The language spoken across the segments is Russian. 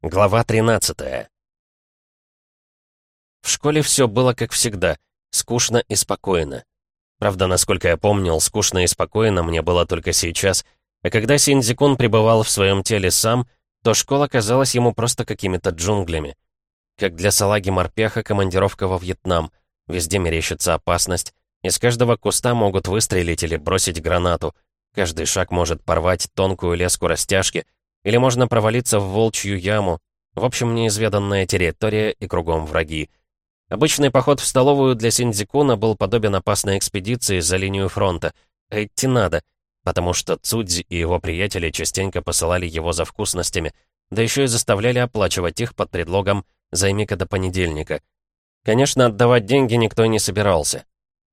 Глава 13 В школе все было как всегда, скучно и спокойно. Правда, насколько я помнил, скучно и спокойно мне было только сейчас, а когда Синдзикун пребывал в своем теле сам, то школа казалась ему просто какими-то джунглями. Как для салаги морпеха командировка во Вьетнам, везде мерещится опасность, из каждого куста могут выстрелить или бросить гранату, каждый шаг может порвать тонкую леску растяжки — или можно провалиться в волчью яму. В общем, неизведанная территория и кругом враги. Обычный поход в столовую для Синдзикуна был подобен опасной экспедиции за линию фронта. А идти надо, потому что Цудзи и его приятели частенько посылали его за вкусностями, да еще и заставляли оплачивать их под предлогом «займи-ка до понедельника». Конечно, отдавать деньги никто не собирался.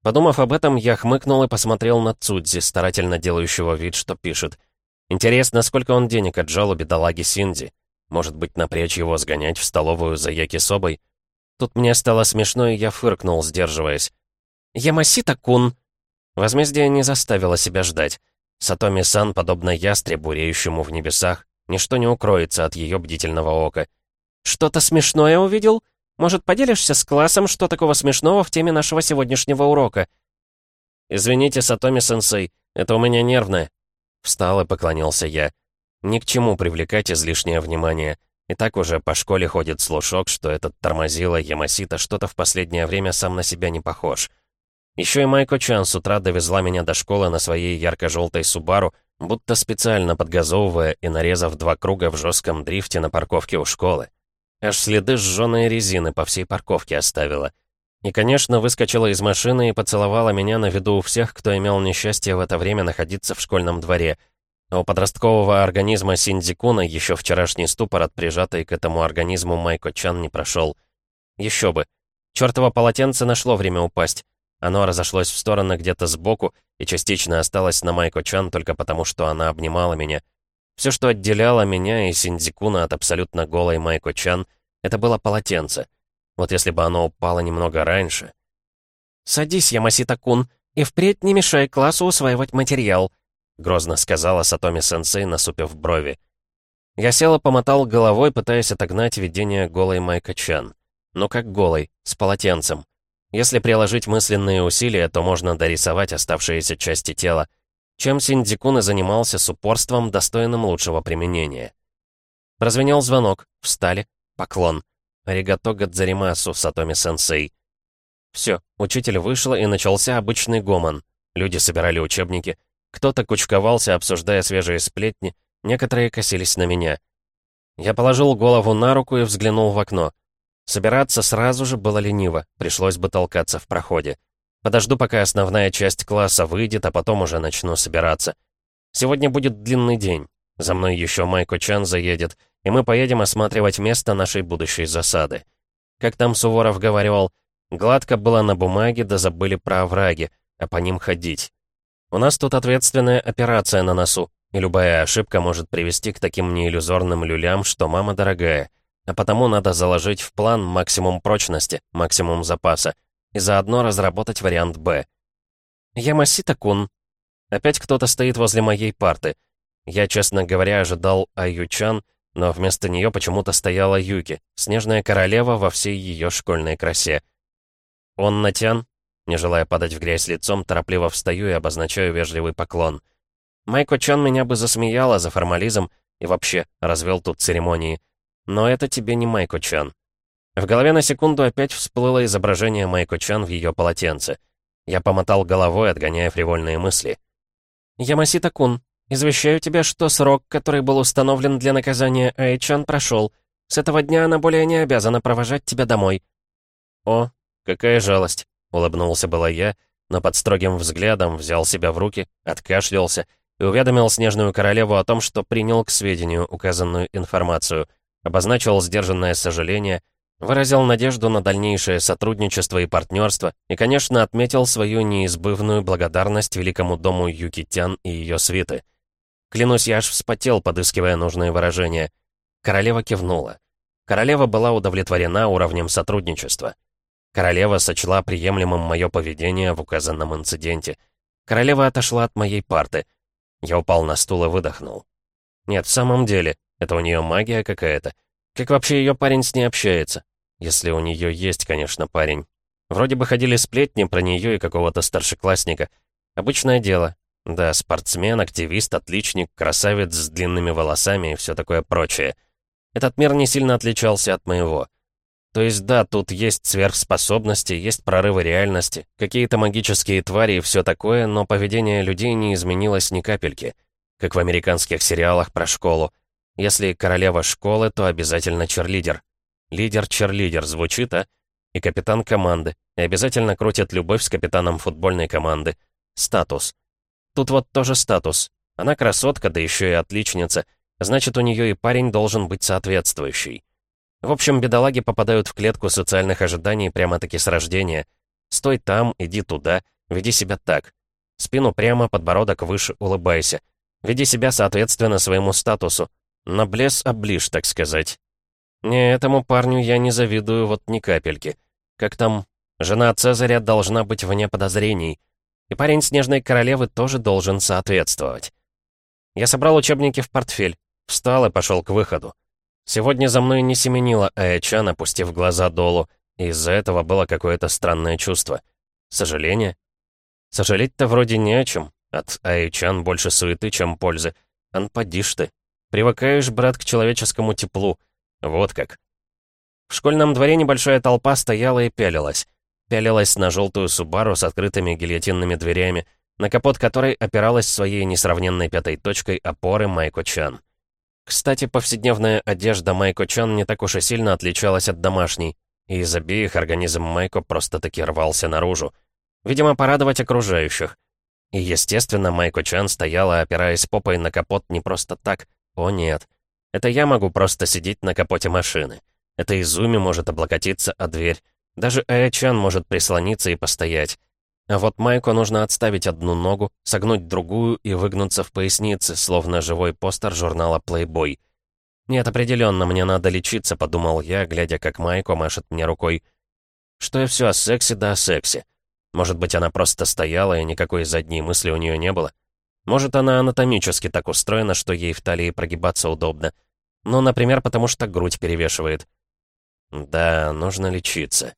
Подумав об этом, я хмыкнул и посмотрел на Цудзи, старательно делающего вид, что пишет. Интересно, сколько он денег отжал у бедолаги Синди? Может быть, напрячь его сгонять в столовую за Яки-Собой? Тут мне стало смешно, и я фыркнул, сдерживаясь. «Ямасита-кун!» Возмездие не заставило себя ждать. Сатоми-сан, подобно ястребу, реющему в небесах, ничто не укроется от ее бдительного ока. «Что-то смешное увидел? Может, поделишься с классом, что такого смешного в теме нашего сегодняшнего урока?» «Извините, Сатоми-сенсей, это у меня нервное. Встал и поклонился я. Ни к чему привлекать излишнее внимание. И так уже по школе ходит слушок, что этот тормозило Ямасита что-то в последнее время сам на себя не похож. Еще и Майко Чан с утра довезла меня до школы на своей ярко-желтой Субару, будто специально подгазовывая и нарезав два круга в жестком дрифте на парковке у школы. Аж следы сжёной резины по всей парковке оставила. И, конечно, выскочила из машины и поцеловала меня на виду у всех, кто имел несчастье в это время находиться в школьном дворе. А у подросткового организма Синдзикуна еще вчерашний ступор от прижатой к этому организму Майко Чан не прошел. Еще бы. Чёртово полотенце нашло время упасть. Оно разошлось в стороны где-то сбоку и частично осталось на Майко Чан только потому, что она обнимала меня. Все, что отделяло меня и Синдзикуна от абсолютно голой Майко Чан, это было полотенце — вот если бы оно упало немного раньше. «Садись, Ямасита-кун, и впредь не мешай классу усваивать материал», грозно сказала Сатоми-сенсей, насупив брови. Я сел и помотал головой, пытаясь отогнать видение голой Майка-чан. Ну как голой, с полотенцем. Если приложить мысленные усилия, то можно дорисовать оставшиеся части тела. Чем Синдзикун занимался с упорством, достойным лучшего применения. Прозвенел звонок, встали, поклон. «Аригато Гадзаримасу, Сатоми-сенсей». Все, учитель вышел, и начался обычный гомон. Люди собирали учебники. Кто-то кучковался, обсуждая свежие сплетни, некоторые косились на меня. Я положил голову на руку и взглянул в окно. Собираться сразу же было лениво, пришлось бы толкаться в проходе. Подожду, пока основная часть класса выйдет, а потом уже начну собираться. Сегодня будет длинный день. За мной еще Майко Чан заедет, и мы поедем осматривать место нашей будущей засады. Как там Суворов говорил, гладко было на бумаге, да забыли про овраги, а по ним ходить. У нас тут ответственная операция на носу, и любая ошибка может привести к таким неиллюзорным люлям, что мама дорогая. А потому надо заложить в план максимум прочности, максимум запаса, и заодно разработать вариант «Б». Ямасита-кун. Опять кто-то стоит возле моей парты. Я, честно говоря, ожидал Аютчан, но вместо нее почему-то стояла Юки, снежная королева во всей ее школьной красе. «Он натян?» Не желая падать в грязь лицом, торопливо встаю и обозначаю вежливый поклон. Майко Чан меня бы засмеяла за формализм и вообще развел тут церемонии. Но это тебе не Майко Чан. В голове на секунду опять всплыло изображение Майко Чан в ее полотенце. Я помотал головой, отгоняя фривольные мысли. «Ямасита-кун, Извещаю тебя, что срок, который был установлен для наказания Айчан, прошел. С этого дня она более не обязана провожать тебя домой». «О, какая жалость!» — улыбнулся была я, но под строгим взглядом взял себя в руки, откашлялся и уведомил Снежную Королеву о том, что принял к сведению указанную информацию, обозначил сдержанное сожаление, выразил надежду на дальнейшее сотрудничество и партнерство и, конечно, отметил свою неизбывную благодарность великому дому Юкитян и ее свиты — Клянусь, я аж вспотел, подыскивая нужные выражения. Королева кивнула. Королева была удовлетворена уровнем сотрудничества. Королева сочла приемлемым мое поведение в указанном инциденте. Королева отошла от моей парты. Я упал на стул и выдохнул. Нет, в самом деле, это у нее магия какая-то. Как вообще ее парень с ней общается? Если у нее есть, конечно, парень. Вроде бы ходили сплетни про нее и какого-то старшеклассника. Обычное дело. Да, спортсмен, активист, отличник, красавец с длинными волосами и все такое прочее. Этот мир не сильно отличался от моего. То есть да, тут есть сверхспособности, есть прорывы реальности, какие-то магические твари и все такое, но поведение людей не изменилось ни капельки. Как в американских сериалах про школу. Если королева школы, то обязательно черлидер. Лидер-черлидер звучит, а? И капитан команды. И обязательно крутит любовь с капитаном футбольной команды. Статус. Тут вот тоже статус. Она красотка, да еще и отличница. Значит, у нее и парень должен быть соответствующий. В общем, бедолаги попадают в клетку социальных ожиданий прямо-таки с рождения. Стой там, иди туда, веди себя так. Спину прямо, подбородок выше, улыбайся. Веди себя соответственно своему статусу. Наблес оближ, так сказать. Не, этому парню я не завидую вот ни капельки. Как там, жена Цезаря должна быть вне подозрений. И парень Снежной Королевы тоже должен соответствовать. Я собрал учебники в портфель, встал и пошел к выходу. Сегодня за мной не семенила Аячан, опустив глаза долу, и из-за этого было какое-то странное чувство. Сожаление? Сожалеть-то вроде не о чем. От Аячан больше суеты, чем пользы. Анпадишь ты. Привыкаешь, брат, к человеческому теплу. Вот как. В школьном дворе небольшая толпа стояла и пялилась. Пялилась на желтую Субару с открытыми гильотинными дверями, на капот которой опиралась своей несравненной пятой точкой опоры Майко Чан. Кстати, повседневная одежда Майко Чан не так уж и сильно отличалась от домашней, и из обеих организм Майко просто-таки рвался наружу. Видимо, порадовать окружающих. И, естественно, Майко Чан стояла, опираясь попой на капот не просто так. О нет. Это я могу просто сидеть на капоте машины. Это Изуми может облокотиться о дверь. Даже Аячан может прислониться и постоять. А вот Майку нужно отставить одну ногу, согнуть другую и выгнуться в пояснице, словно живой постер журнала Playboy. «Нет, определенно, мне надо лечиться», — подумал я, глядя, как Майко машет мне рукой. Что я все о сексе да о сексе. Может быть, она просто стояла, и никакой задней мысли у нее не было. Может, она анатомически так устроена, что ей в талии прогибаться удобно. Ну, например, потому что грудь перевешивает. Да, нужно лечиться.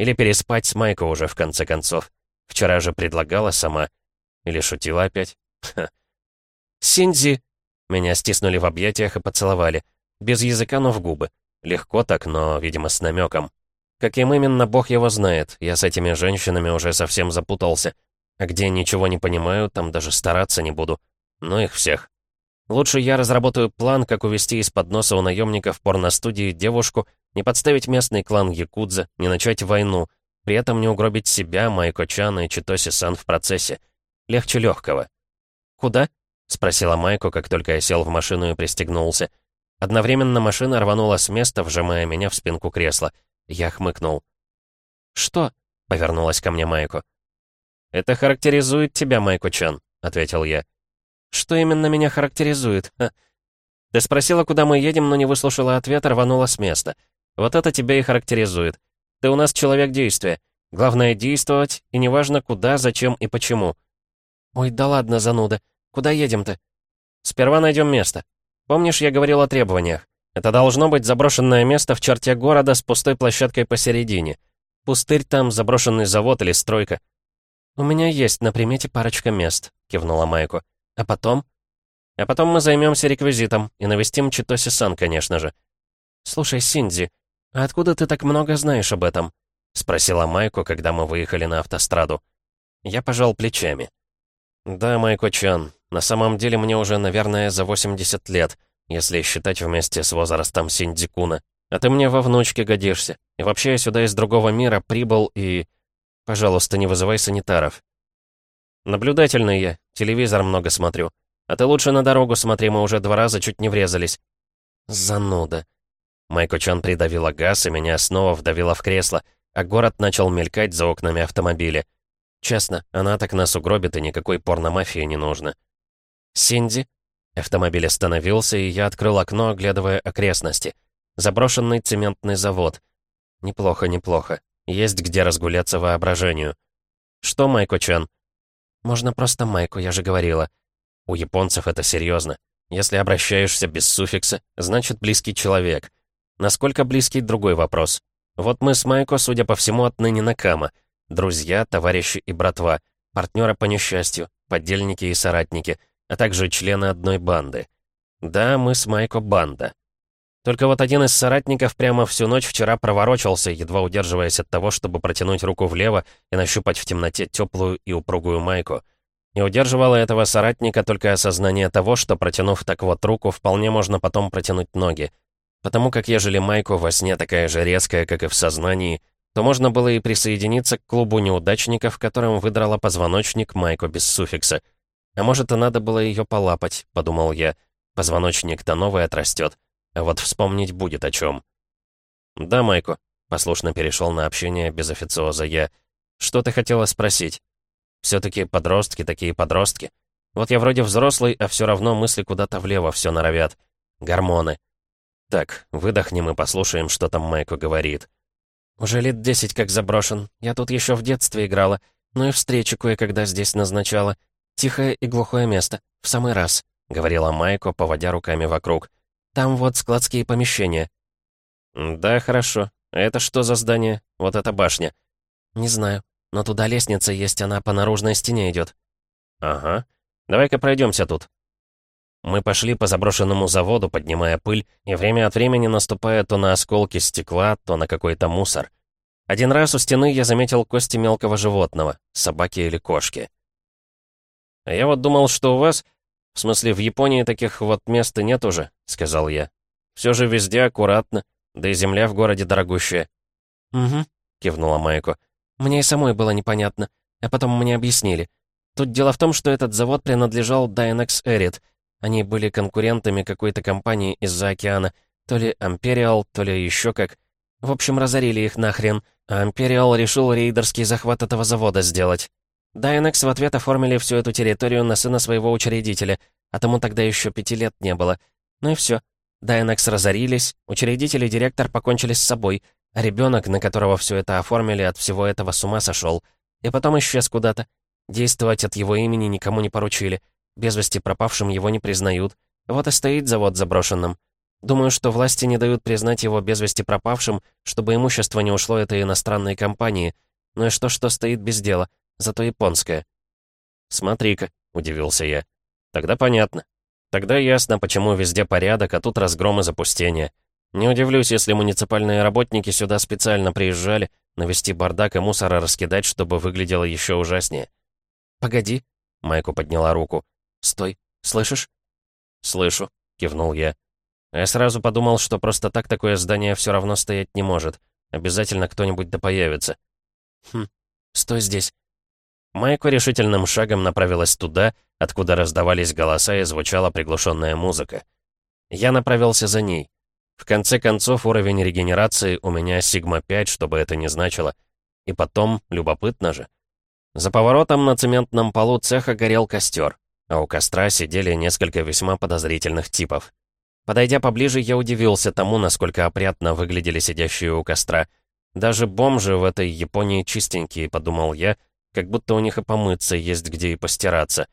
Или переспать с Майко уже, в конце концов. Вчера же предлагала сама. Или шутила опять? Ха. «Синдзи!» Меня стиснули в объятиях и поцеловали. Без языка, но в губы. Легко так, но, видимо, с намеком. Каким именно, бог его знает. Я с этими женщинами уже совсем запутался. А где ничего не понимаю, там даже стараться не буду. Ну их всех. Лучше я разработаю план, как увести из-под носа у наемников порностудии девушку, не подставить местный клан Якудза, не начать войну — при этом не угробить себя, Майко-чан и Читоси-сан в процессе. Легче легкого. «Куда?» — спросила Майко, как только я сел в машину и пристегнулся. Одновременно машина рванула с места, вжимая меня в спинку кресла. Я хмыкнул. «Что?» — повернулась ко мне Майко. «Это характеризует тебя, Майко-чан», — ответил я. «Что именно меня характеризует? Ха. Ты спросила, куда мы едем, но не выслушала ответ, рванула с места. Вот это тебя и характеризует. Ты у нас человек действия. Главное действовать, и неважно куда, зачем и почему. Ой, да ладно, зануда. Куда едем-то? Сперва найдем место. Помнишь, я говорил о требованиях? Это должно быть заброшенное место в черте города с пустой площадкой посередине. Пустырь там, заброшенный завод или стройка. «У меня есть на примете парочка мест», — кивнула Майку. «А потом?» «А потом мы займемся реквизитом и навестим Читоси-сан, конечно же». «Слушай, Синдзи, «А откуда ты так много знаешь об этом?» — спросила Майко, когда мы выехали на автостраду. Я пожал плечами. «Да, Майко-чан, на самом деле мне уже, наверное, за 80 лет, если считать вместе с возрастом Синдикуна. А ты мне во внучке годишься. И вообще я сюда из другого мира прибыл и... Пожалуйста, не вызывай санитаров». «Наблюдательный я, телевизор много смотрю. А ты лучше на дорогу смотри, мы уже два раза чуть не врезались». «Зануда», Майко-чан придавила газ, и меня снова вдавила в кресло, а город начал мелькать за окнами автомобиля. Честно, она так нас угробит, и никакой порномафии не нужно. «Синди?» Автомобиль остановился, и я открыл окно, оглядывая окрестности. Заброшенный цементный завод. Неплохо, неплохо. Есть где разгуляться воображению. «Что, Майко-чан?» «Можно просто Майку, я же говорила». У японцев это серьезно. Если обращаешься без суффикса, значит близкий человек. Насколько близкий другой вопрос. Вот мы с Майко, судя по всему, отныне Накама. Друзья, товарищи и братва, партнеры по несчастью, подельники и соратники, а также члены одной банды. Да, мы с Майко банда. Только вот один из соратников прямо всю ночь вчера проворочился, едва удерживаясь от того, чтобы протянуть руку влево и нащупать в темноте теплую и упругую майку. Не удерживало этого соратника только осознание того, что, протянув так вот руку, вполне можно потом протянуть ноги. Потому как ежели майку во сне такая же резкая, как и в сознании, то можно было и присоединиться к клубу неудачников, которым выдрала позвоночник майку без суффикса. А может, и надо было ее полапать, подумал я. Позвоночник-то новый отрастет. А вот вспомнить будет о чем. «Да, Майко», — послушно перешел на общение без официоза я. «Что ты хотела спросить? Все-таки подростки такие подростки. Вот я вроде взрослый, а все равно мысли куда-то влево все норовят. Гормоны. Так, выдохнем и послушаем, что там Майко говорит. Уже лет десять как заброшен. Я тут еще в детстве играла. Ну и встречи кое-когда здесь назначала. Тихое и глухое место. В самый раз», — говорила Майко, поводя руками вокруг. Там вот складские помещения». «Да, хорошо. А это что за здание? Вот эта башня?» «Не знаю. Но туда лестница есть, она по наружной стене идет. «Ага. Давай-ка пройдемся тут». Мы пошли по заброшенному заводу, поднимая пыль, и время от времени наступая то на осколки стекла, то на какой-то мусор. Один раз у стены я заметил кости мелкого животного, собаки или кошки. А я вот думал, что у вас «В смысле, в Японии таких вот мест и нет уже», — сказал я. «Все же везде аккуратно, да и земля в городе дорогущая». «Угу», — кивнула Майко. «Мне и самой было непонятно, а потом мне объяснили. Тут дело в том, что этот завод принадлежал Dynex Erit. Они были конкурентами какой-то компании из-за океана, то ли Imperial, то ли еще как. В общем, разорили их нахрен, а Imperial решил рейдерский захват этого завода сделать. Дайнекс в ответ оформили всю эту территорию на сына своего учредителя, а тому тогда еще пяти лет не было. Ну и все. Дайнекс разорились, учредитель и директор покончили с собой, а ребенок, на которого все это оформили, от всего этого с ума сошел. И потом исчез куда-то. Действовать от его имени никому не поручили. Без вести пропавшим его не признают. Вот и стоит завод заброшенным. Думаю, что власти не дают признать его без вести пропавшим, чтобы имущество не ушло этой иностранной компании. Ну и что, что стоит без дела? Зато японская». «Смотри-ка», — удивился я. «Тогда понятно. Тогда ясно, почему везде порядок, а тут разгром и запустение. Не удивлюсь, если муниципальные работники сюда специально приезжали, навести бардак и мусора раскидать, чтобы выглядело еще ужаснее». «Погоди», — Майку подняла руку. «Стой, слышишь?» «Слышу», — кивнул я. Я сразу подумал, что просто так такое здание все равно стоять не может. Обязательно кто-нибудь да появится. «Хм, стой здесь. Майко решительным шагом направилась туда, откуда раздавались голоса и звучала приглушенная музыка. Я направился за ней. В конце концов, уровень регенерации у меня сигма-5, чтобы это не значило. И потом, любопытно же. За поворотом на цементном полу цеха горел костер, а у костра сидели несколько весьма подозрительных типов. Подойдя поближе, я удивился тому, насколько опрятно выглядели сидящие у костра. Даже бомжи в этой Японии чистенькие, подумал я, — как будто у них и помыться есть где и постираться.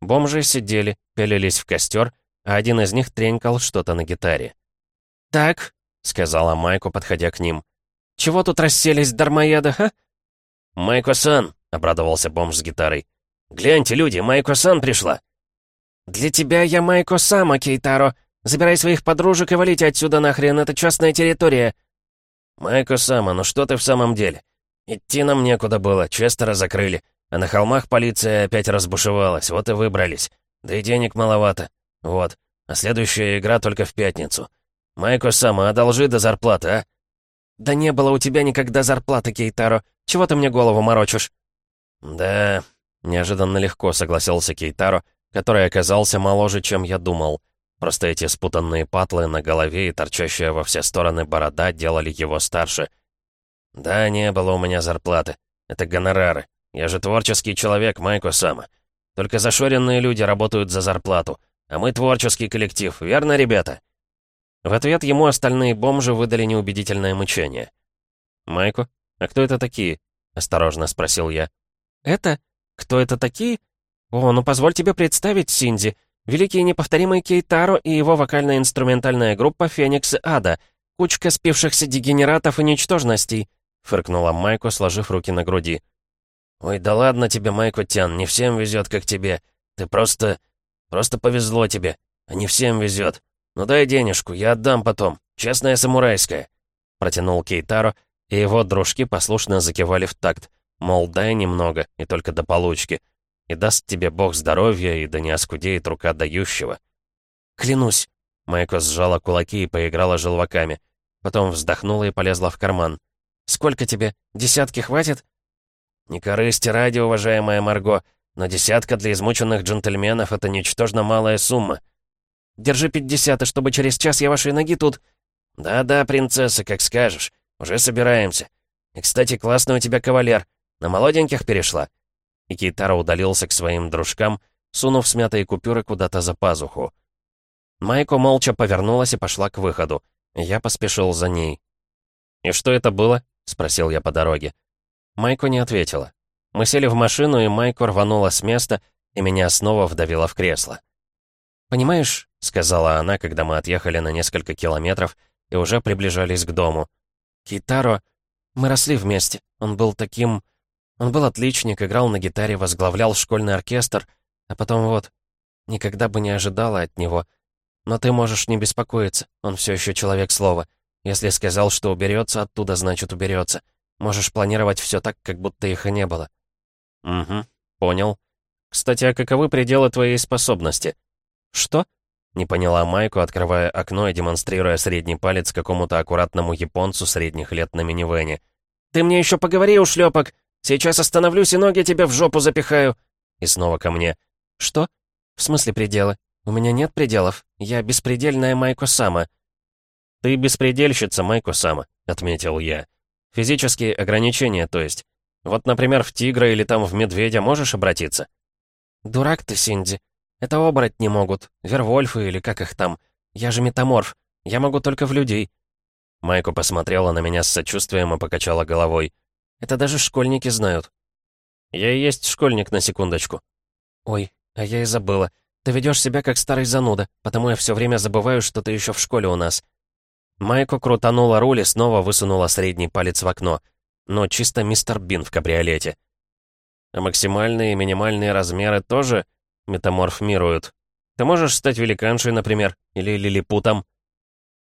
Бомжи сидели, пялились в костер, а один из них тренькал что-то на гитаре. «Так», — сказала Майко, подходя к ним, — «чего тут расселись, дармоеды, ха?» «Майко-сан», — обрадовался бомж с гитарой. «Гляньте, люди, Майко-сан пришла!» «Для тебя я Майко-сама, Кейтаро. Забирай своих подружек и валите отсюда нахрен, это частная территория!» «Майко-сама, ну что ты в самом деле? Идти нам некуда было, Честера закрыли. А на холмах полиция опять разбушевалась, вот и выбрались. Да и денег маловато. Вот. А следующая игра только в пятницу. Майко сама, одолжи до зарплаты, а? Да не было у тебя никогда зарплаты, Кейтаро. Чего ты мне голову морочишь? Да, неожиданно легко согласился Кейтаро, который оказался моложе, чем я думал. Просто эти спутанные патлы на голове и торчащая во все стороны борода делали его старше — «Да, не было у меня зарплаты. Это гонорары. Я же творческий человек, Майко Сама. Только зашоренные люди работают за зарплату. А мы творческий коллектив, верно, ребята?» В ответ ему остальные бомжи выдали неубедительное мычание. «Майко, а кто это такие?» — осторожно спросил я. «Это? Кто это такие? О, ну позволь тебе представить, Синди. Великий и неповторимый Кейтаро и его вокально-инструментальная группа «Феникс Ада». Кучка спившихся дегенератов и ничтожностей», — фыркнула Майко, сложив руки на груди. «Ой, да ладно тебе, Майко Тян, не всем везет, как тебе. Ты просто... просто повезло тебе, а не всем везет. Ну дай денежку, я отдам потом. Честная самурайская», — протянул Кейтаро, и его дружки послушно закивали в такт, мол, дай немного, и только до получки. И даст тебе бог здоровья, и да не оскудеет рука дающего. «Клянусь!» Майко сжала кулаки и поиграла желваками. Потом вздохнула и полезла в карман. «Сколько тебе? Десятки хватит?» «Не корысти ради, уважаемая Марго, но десятка для измученных джентльменов — это ничтожно малая сумма». «Держи пятьдесят, и чтобы через час я вашей ноги тут...» «Да-да, принцесса, как скажешь. Уже собираемся. И, кстати, классный у тебя кавалер. На молоденьких перешла?» И Кейтара удалился к своим дружкам, сунув смятые купюры куда-то за пазуху. Майко молча повернулась и пошла к выходу. Я поспешил за ней. «И что это было?» — спросил я по дороге. Майко не ответила. Мы сели в машину, и Майко рванула с места, и меня снова вдавило в кресло. «Понимаешь», — сказала она, когда мы отъехали на несколько километров и уже приближались к дому. «Китаро, мы росли вместе. Он был таким... Он был отличник, играл на гитаре, возглавлял школьный оркестр, а потом вот... Никогда бы не ожидала от него — но ты можешь не беспокоиться, он все еще человек слова. Если сказал, что уберется оттуда, значит уберется. Можешь планировать все так, как будто их и не было. Угу, понял. Кстати, а каковы пределы твоей способности? Что? Не поняла Майку, открывая окно и демонстрируя средний палец какому-то аккуратному японцу средних лет на минивэне. «Ты мне еще поговори, ушлепок! Сейчас остановлюсь и ноги тебе в жопу запихаю!» И снова ко мне. «Что? В смысле пределы? «У меня нет пределов. Я беспредельная Майко-сама». «Ты беспредельщица, Майко-сама», — отметил я. «Физические ограничения, то есть. Вот, например, в тигра или там в медведя можешь обратиться?» «Дурак ты, Синди. Это оборотни не могут. Вервольфы или как их там. Я же метаморф. Я могу только в людей». Майко посмотрела на меня с сочувствием и покачала головой. «Это даже школьники знают». «Я и есть школьник, на секундочку». «Ой, а я и забыла. Ты ведешь себя как старый зануда, потому я все время забываю, что ты еще в школе у нас». Майко крутанула руль и снова высунула средний палец в окно. Но чисто мистер Бин в кабриолете. А максимальные и минимальные размеры тоже метаморфмируют. Ты можешь стать великаншей, например, или лилипутом.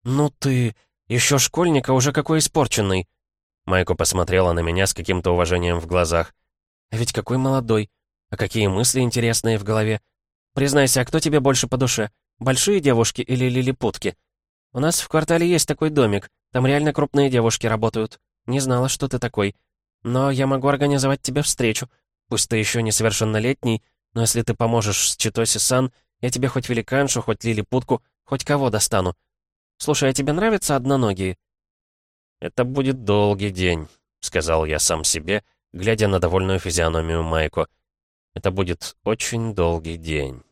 «Ну ты... еще школьник, а уже какой испорченный!» Майко посмотрела на меня с каким-то уважением в глазах. «А ведь какой молодой! А какие мысли интересные в голове! Признайся, а кто тебе больше по душе? Большие девушки или лилипутки? У нас в квартале есть такой домик. Там реально крупные девушки работают. Не знала, что ты такой. Но я могу организовать тебе встречу. Пусть ты еще несовершеннолетний, но если ты поможешь с Читоси-сан, я тебе хоть великаншу, хоть лилипутку, хоть кого достану. Слушай, а тебе нравятся одноногие?» «Это будет долгий день», — сказал я сам себе, глядя на довольную физиономию Майку. «Это будет очень долгий день».